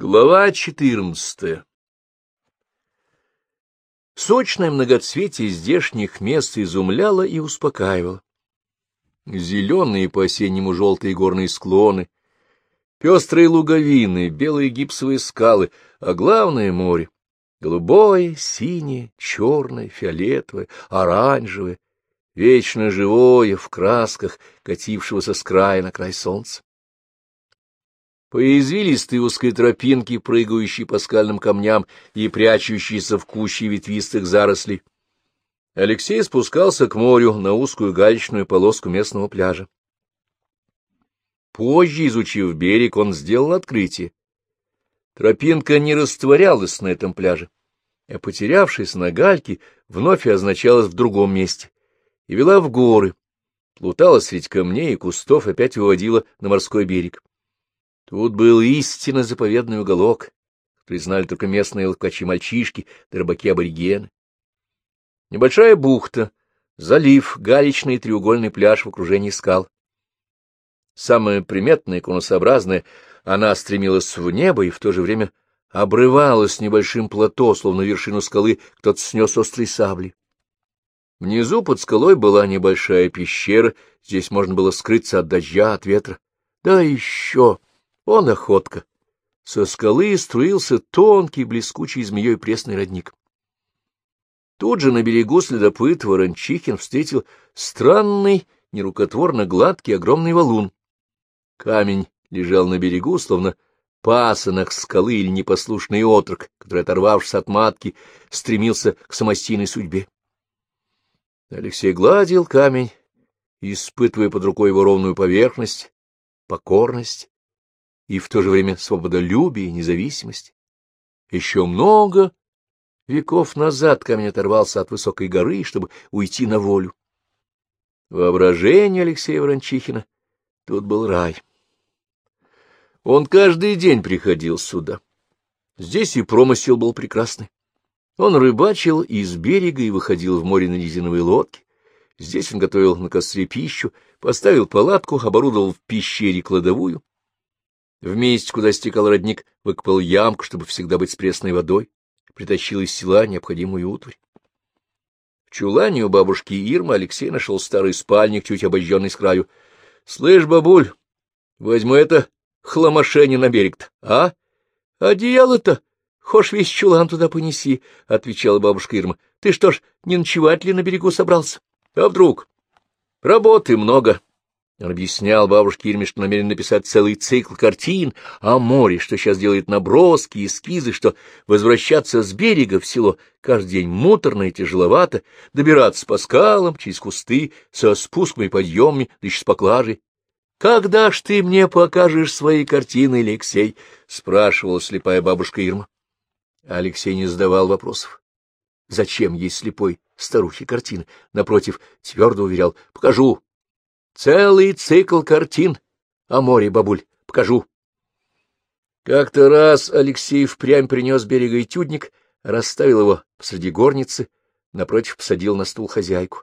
Глава четырнадцатая Сочное многоцветие здешних мест изумляло и успокаивало. Зеленые по-осеннему желтые горные склоны, пестрые луговины, белые гипсовые скалы, а главное — море. Голубое, синее, черное, фиолетовое, оранжевое, вечно живое в красках, катившегося с края на край солнца. По извилистой узкой тропинке, прыгающей по скальным камням и прячущейся в куще ветвистых зарослей, Алексей спускался к морю на узкую галечную полоску местного пляжа. Позже, изучив берег, он сделал открытие. Тропинка не растворялась на этом пляже, а, потерявшись на гальке, вновь означалась в другом месте и вела в горы, плутала средь камней и кустов, опять выводила на морской берег. Тут был истинно заповедный уголок, который знали только местные ловкачи-мальчишки, да рыбаки-аборигены. Небольшая бухта, залив, галечный треугольный пляж в окружении скал. Самая приметная, конусообразная, она стремилась в небо и в то же время обрывалась небольшим плато, словно вершину скалы кто-то снес острой сабли. Внизу под скалой была небольшая пещера, здесь можно было скрыться от дождя, от ветра. Да еще он охотка. Со скалы струился тонкий, блескучий змеей пресный родник. Тут же на берегу следопыт Ворончихин встретил странный, нерукотворно гладкий огромный валун. Камень лежал на берегу, словно пасынок скалы или непослушный отрок, который, оторвавшись от матки, стремился к самостийной судьбе. Алексей гладил камень, испытывая под рукой его ровную поверхность, покорность и в то же время свободолюбие и независимость. Еще много веков назад камень оторвался от высокой горы, чтобы уйти на волю. Воображение Алексея Ворончихина тут был рай. Он каждый день приходил сюда. Здесь и промысел был прекрасный. Он рыбачил из берега и выходил в море на резиновой лодке. Здесь он готовил на костре пищу, поставил палатку, оборудовал в пещере кладовую. В месте, куда стекал родник, выкопал ямку, чтобы всегда быть с пресной водой, притащил из села необходимую утварь. В чулане у бабушки Ирмы Алексей нашел старый спальник, чуть обожженный с краю. — Слышь, бабуль, возьму это хламошение на берег-то, а? Одеяло-то, хошь весь чулан туда понеси, — отвечала бабушка Ирма. — Ты что ж, не ночевать ли на берегу собрался? А вдруг? Работы много. Он объяснял бабушке Ирме, что намерен написать целый цикл картин о море, что сейчас делает наброски, эскизы, что возвращаться с берега в село каждый день муторно и тяжеловато, добираться по скалам, через кусты, со спусками и подъемами, да еще с поклажей. — Когда ж ты мне покажешь свои картины, Алексей? — спрашивала слепая бабушка Ирма. Алексей не задавал вопросов. Зачем ей слепой старухе картины? Напротив, твердо уверял. — Покажу, Целый цикл картин о море, бабуль, покажу. Как-то раз Алексей впрямь принес берега этюдник, расставил его посреди горницы, напротив посадил на стул хозяйку.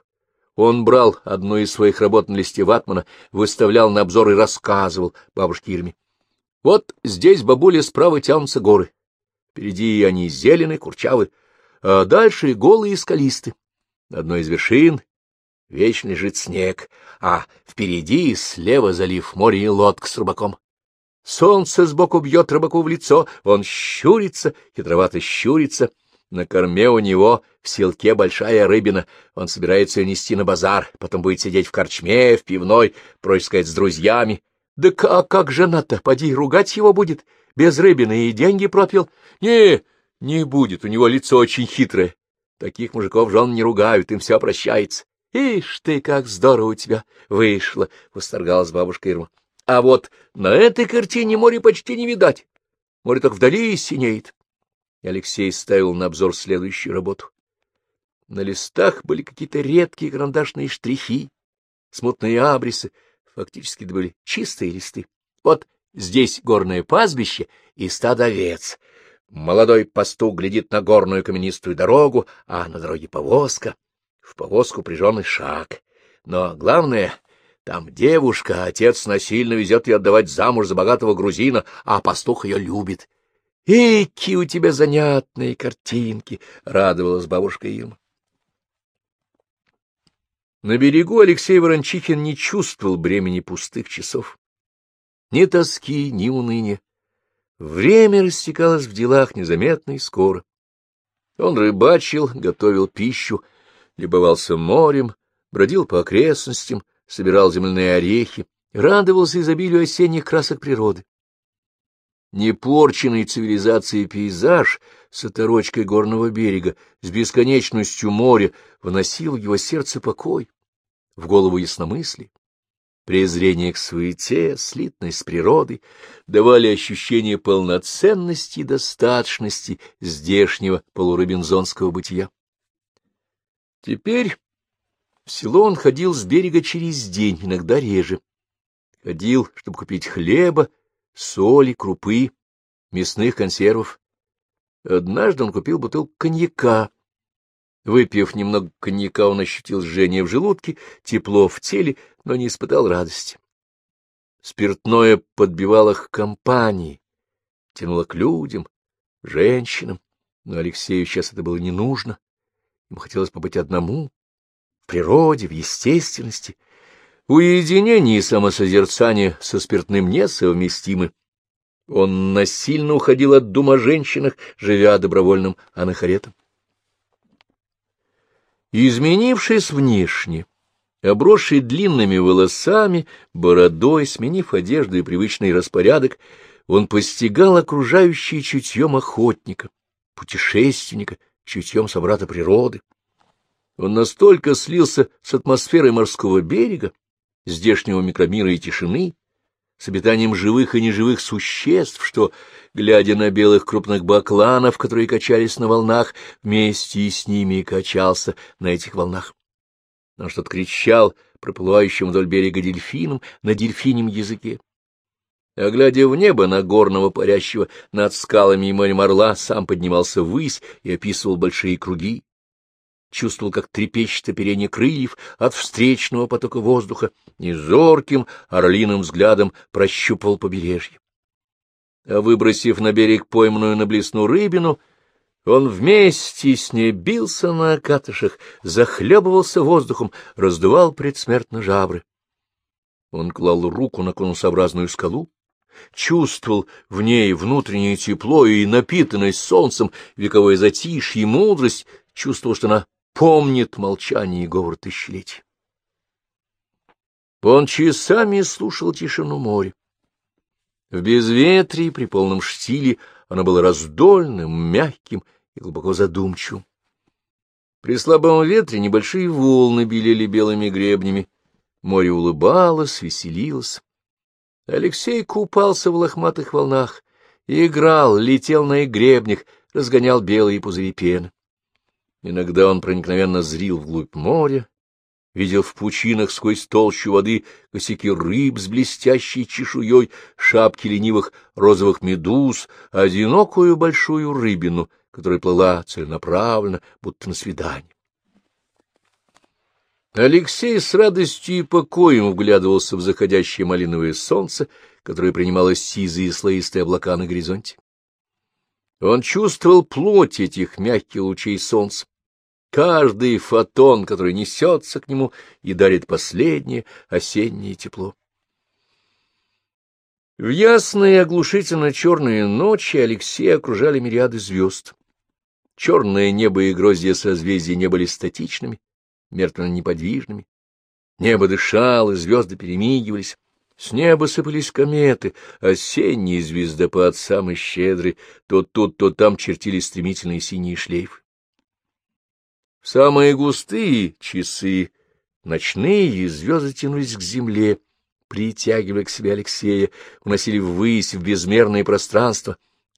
Он брал одну из своих работ на листе ватмана, выставлял на обзор и рассказывал бабушке Ирме. Вот здесь, бабуля, справа тянутся горы. Впереди они зеленые, курчавы, а дальше голые и скалисты. На одной из вершин Вечно лежит снег, а впереди слева залив море и лодка с рыбаком. Солнце сбоку бьет рыбаку в лицо, он щурится, хитровато щурится. На корме у него в селке большая рыбина, он собирается ее нести на базар, потом будет сидеть в корчме, в пивной, прочь сказать, с друзьями. Да как, как жена-то, поди, ругать его будет, без рыбины и деньги пропил? Не, не будет, у него лицо очень хитрое. Таких мужиков жен не ругают, им все прощается. Ишь ты, как здорово у тебя вышло! — восторгалась бабушка Ирма. — А вот на этой картине море почти не видать. Море так вдали синеет. И Алексей ставил на обзор следующую работу. На листах были какие-то редкие карандашные штрихи, смутные абрисы, фактически это были чистые листы. Вот здесь горное пастбище и стадо овец. Молодой пастух глядит на горную каменистую дорогу, а на дороге повозка в повозку прижженный шаг. Но главное, там девушка, отец насильно везет ее отдавать замуж за богатого грузина, а пастух ее любит. Эки у тебя занятные картинки! — радовалась бабушка Ирма. На берегу Алексей Ворончихин не чувствовал бремени пустых часов. Ни тоски, ни уныния. Время растекалось в делах незаметно и скоро. Он рыбачил, готовил пищу, любовался морем, бродил по окрестностям, собирал земляные орехи, радовался изобилию осенних красок природы. Непорченный цивилизацией пейзаж с оторочкой горного берега, с бесконечностью моря, вносил в его сердце покой, в голову ясномыслие. Презрение к суете, слитность с природой давали ощущение полноценности и достаточности здешнего полурабинзонского бытия. Теперь в село он ходил с берега через день, иногда реже. Ходил, чтобы купить хлеба, соли, крупы, мясных консервов. Однажды он купил бутылку коньяка. Выпив немного коньяка, он ощутил жжение в желудке, тепло в теле, но не испытал радости. Спиртное подбивало к компании, тянуло к людям, женщинам, но Алексею сейчас это было не нужно. Ему хотелось побыть одному, в природе, в естественности. Уединение и самосозерцание со спиртным несовместимы. Он насильно уходил от дум о женщинах, живя добровольным анахаретом. Изменившись внешне, обросший длинными волосами, бородой, сменив одежду и привычный распорядок, он постигал окружающее чутьем охотника, путешественника, чутьем собрата природы. Он настолько слился с атмосферой морского берега, здешнего микромира и тишины, с обитанием живых и неживых существ, что, глядя на белых крупных бакланов, которые качались на волнах, вместе с ними и качался на этих волнах. Он что-то кричал проплывающим вдоль берега дельфином на дельфинем языке. А глядя в небо на горного парящего над скалами и морем орла, сам поднимался ввысь и описывал большие круги, чувствовал, как трепещет оперение крыльев от встречного потока воздуха, и зорким орлиным взглядом прощупал побережье. А выбросив на берег пойманную на блесну рыбину, он вместе с ней бился на окатышах, захлебывался воздухом, раздувал предсмертно жабры. Он клал руку на конусообразную скалу, чувствовал в ней внутреннее тепло и напитанность солнцем, вековое затишье и мудрость, чувствовал, что она помнит молчание и говор тысячелетий. Он часами слушал тишину моря. В безветрии, при полном штиле, оно было раздольным, мягким и глубоко задумчивым. При слабом ветре небольшие волны белели белыми гребнями. Море улыбалось, веселилось. Алексей купался в лохматых волнах, играл, летел на их гребнях, разгонял белые пузыри пены. Иногда он проникновенно зрил вглубь моря, видел в пучинах сквозь толщу воды косяки рыб с блестящей чешуей, шапки ленивых розовых медуз, одинокую большую рыбину, которая плыла целенаправленно, будто на свидание. Алексей с радостью и покоем вглядывался в заходящее малиновое солнце, которое принимало сизые слоистые облака на горизонте. Он чувствовал плоть этих мягких лучей солнца, каждый фотон, который несется к нему и дарит последнее осеннее тепло. В ясные оглушительно черные ночи Алексея окружали мириады звезд. Черное небо и гроздья созвездий не были статичными, мертвенно неподвижными. Небо дышало, звезды перемигивались. С неба сыпались кометы, осенний звездопад самый щедрый, то тут, то там чертились стремительные синие шлейфы. Самые густые часы, ночные звезды тянулись к земле, притягивая к себе Алексея, уносили ввысь в безмерное пространство.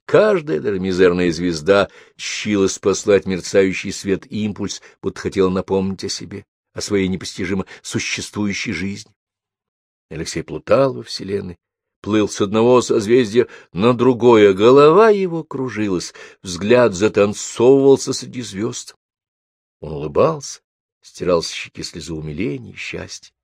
Каждая, даже мизерная звезда, щилась послать мерцающий свет импульс, будто хотела напомнить о себе, о своей непостижимо существующей жизни. Алексей плутал во вселенной, плыл с одного созвездия на другое, голова его кружилась, взгляд затанцовывался среди звезд. Он улыбался, стирал с щеки слезы умиления и счастья.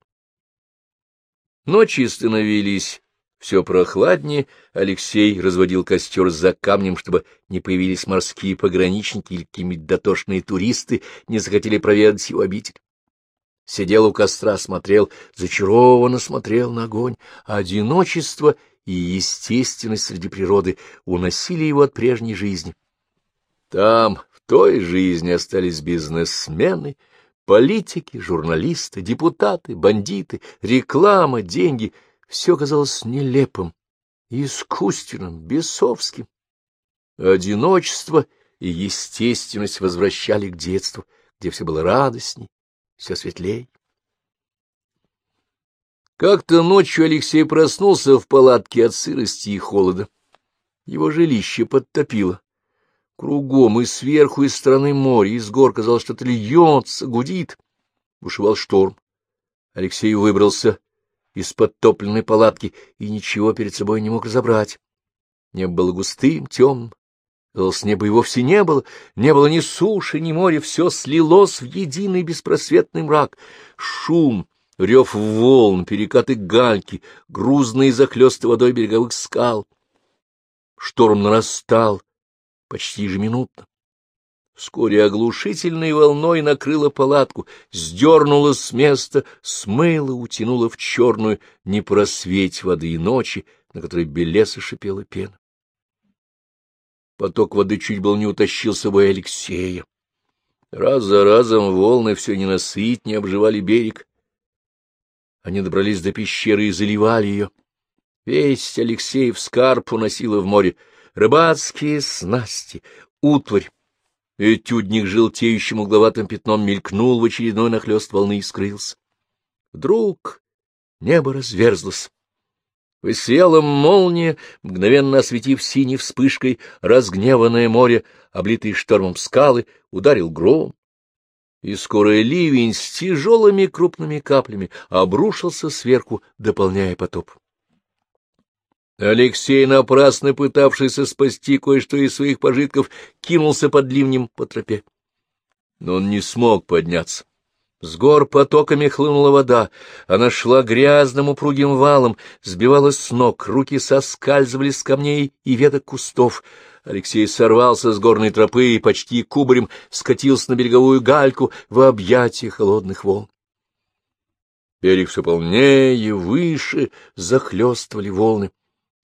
Ночи становились Все прохладнее Алексей разводил костер за камнем, чтобы не появились морские пограничники или какие-нибудь дотошные туристы, не захотели проведать его обитель. Сидел у костра, смотрел, зачарованно смотрел на огонь. Одиночество и естественность среди природы уносили его от прежней жизни. Там, в той жизни, остались бизнесмены, политики, журналисты, депутаты, бандиты, реклама, деньги. Все казалось нелепым, искусственным, бесовским. Одиночество и естественность возвращали к детству, где все было радостней, все светлей. Как-то ночью Алексей проснулся в палатке от сырости и холода. Его жилище подтопило. Кругом и сверху, и стороны моря, и с гор казалось, что-то льется, гудит. Бушевал шторм. Алексей выбрался из подтопленной палатки и ничего перед собой не мог разобрать. Небо было густым, темным. Казалось, неба и вовсе не было. Не было ни суши, ни моря. Все слилось в единый беспросветный мрак. Шум, рев волн, перекаты гальки, грузные захлесты водой береговых скал. Шторм нарастал почти ежеминутно. Вскоре оглушительной волной накрыла палатку, сдернула с места, смыла, утянула в черную непросветь воды и ночи, на которой белеса шипела пена. Поток воды чуть было не утащил с собой Алексея. Раз за разом волны все ненасытнее обживали берег, они добрались до пещеры и заливали ее. Весь Алексеев скарб уносило в море. Рыбацкие снасти, утварь. Этюдник желтеющим угловатым пятном мелькнул в очередной нахлёст волны и скрылся. Вдруг небо разверзлось. Высвела молния, мгновенно осветив синей вспышкой разгневанное море, облитые штормом скалы, ударил гром и скоро ливень с тяжелыми крупными каплями обрушился сверху, дополняя потоп. Алексей, напрасно пытавшийся спасти кое-что из своих пожитков, кинулся под ливнем по тропе. Но он не смог подняться. С гор потоками хлынула вода, она шла грязным упругим валом, сбивалась с ног, руки соскальзывали с камней и веток кустов — Алексей сорвался с горной тропы и почти кубарем скатился на береговую гальку в объятия холодных волн. Берег все полнее, выше захлестывали волны,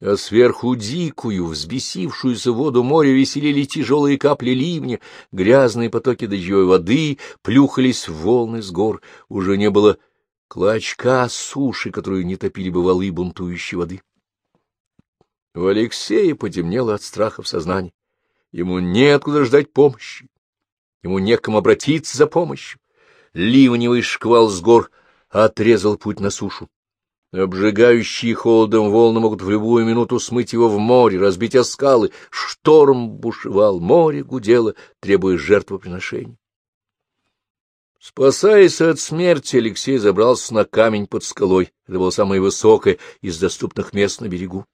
а сверху дикую, взбесившуюся воду моря веселили тяжелые капли ливня, грязные потоки дождевой воды плюхались в волны с гор, уже не было клочка суши, которую не топили бы валы бунтующей воды. У Алексея потемнело от страха в сознании. Ему неоткуда ждать помощи. Ему некому обратиться за помощью. Ливневый шквал с гор отрезал путь на сушу. Обжигающие холодом волны могут в любую минуту смыть его в море, разбить о скалы. Шторм бушевал, море гудело, требуя жертвоприношений. Спасаясь от смерти, Алексей забрался на камень под скалой. Это было самое высокое из доступных мест на берегу.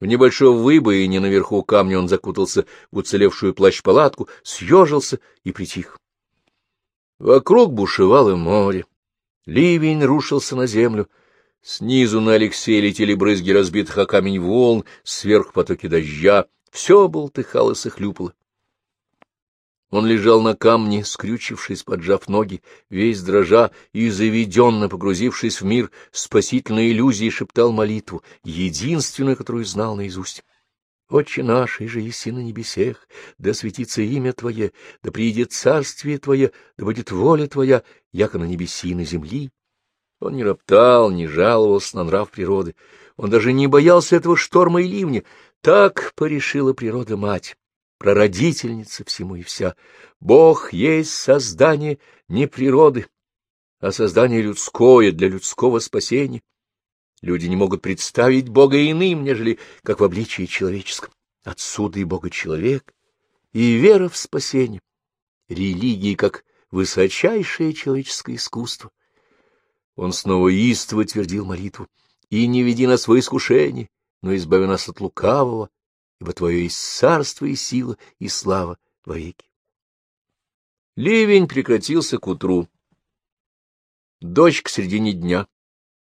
В небольшой выбоине наверху камня он закутался в уцелевшую плащ-палатку, съежился и притих. Вокруг бушевало море. Ливень рушился на землю. Снизу на Алексея летели брызги разбитых о камень волн, сверху потоки дождя. Все болтыхалось и хлюпало. Он лежал на камне, скрючившись, поджав ноги, весь дрожа и заведенно погрузившись в мир спасительной иллюзии, шептал молитву, единственную, которую знал наизусть. «Отче наш, и же еси на небесех, да светится имя Твое, да приедет царствие Твое, да будет воля Твоя, яко на небеси и на земли». Он не роптал, не жаловался на нрав природы. Он даже не боялся этого шторма и ливня. Так порешила природа-мать прародительница всему и вся. Бог есть создание не природы, а создание людское для людского спасения. Люди не могут представить Бога иным, нежели как в обличии человеческом. Отсюда и Бога человек, и вера в спасение, религии как высочайшее человеческое искусство. Он снова истово твердил молитву, «И не веди нас в искушение, но избави нас от лукавого, ибо Твое есть царство и сила и слава вовеки. Ливень прекратился к утру. Дождь к середине дня.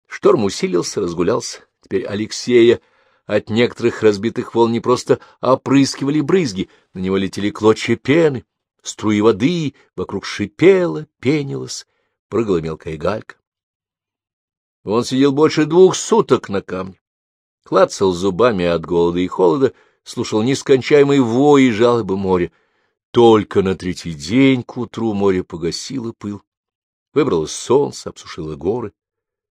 Шторм усилился, разгулялся. Теперь Алексея от некоторых разбитых волн не просто опрыскивали брызги, на него летели клочья пены, струи воды, вокруг шипело, пенилось, прыгала мелкая галька. Он сидел больше двух суток на камне, клацал зубами от голода и холода, слушал нескончаемый вой и жалобы моря. Только на третий день к утру море погасило пыл, выбралось солнце, обсушило горы.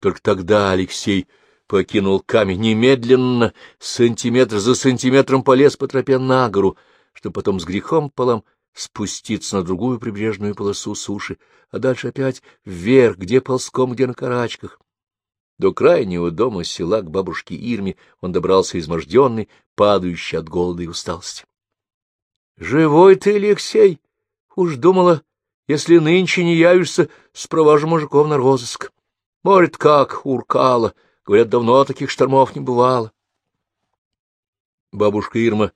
Только тогда Алексей покинул камень немедленно, сантиметр за сантиметром полез по тропе на гору, чтобы потом с грехом полом спуститься на другую прибрежную полосу суши, а дальше опять вверх, где ползком, где на карачках. До крайнего дома села к бабушке Ирме он добрался изможденный, падающий от голода и усталости. — Живой ты, Алексей! Уж думала, если нынче не явишься, спровожу мужиков на розыск. Море как уркало, говорят, давно таких штормов не бывало. Бабушка Ирма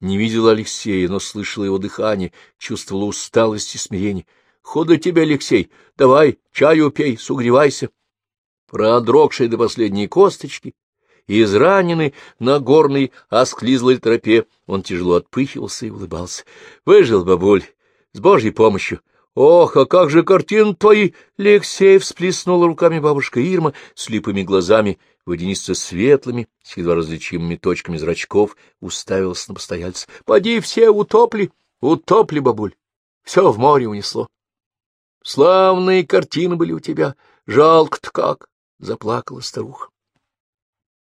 не видела Алексея, но слышала его дыхание, чувствовала усталость и смирение. — Хода тебе, Алексей, давай, чаю пей, сугревайся. Продрогший до последней косточки, израненный на горной осклизлой тропе, он тяжело отпыхивался и улыбался. — Выжил, бабуль, с Божьей помощью. Ох, а как же картин твои! Алексей всплеснула руками бабушка Ирма, слепыми глазами, водянисто-светлыми, с едва различимыми точками зрачков, уставился на постояльца. — Поди, все утопли, утопли, бабуль, все в море унесло. Славные картины были у тебя, жалко-то как, — заплакала старуха.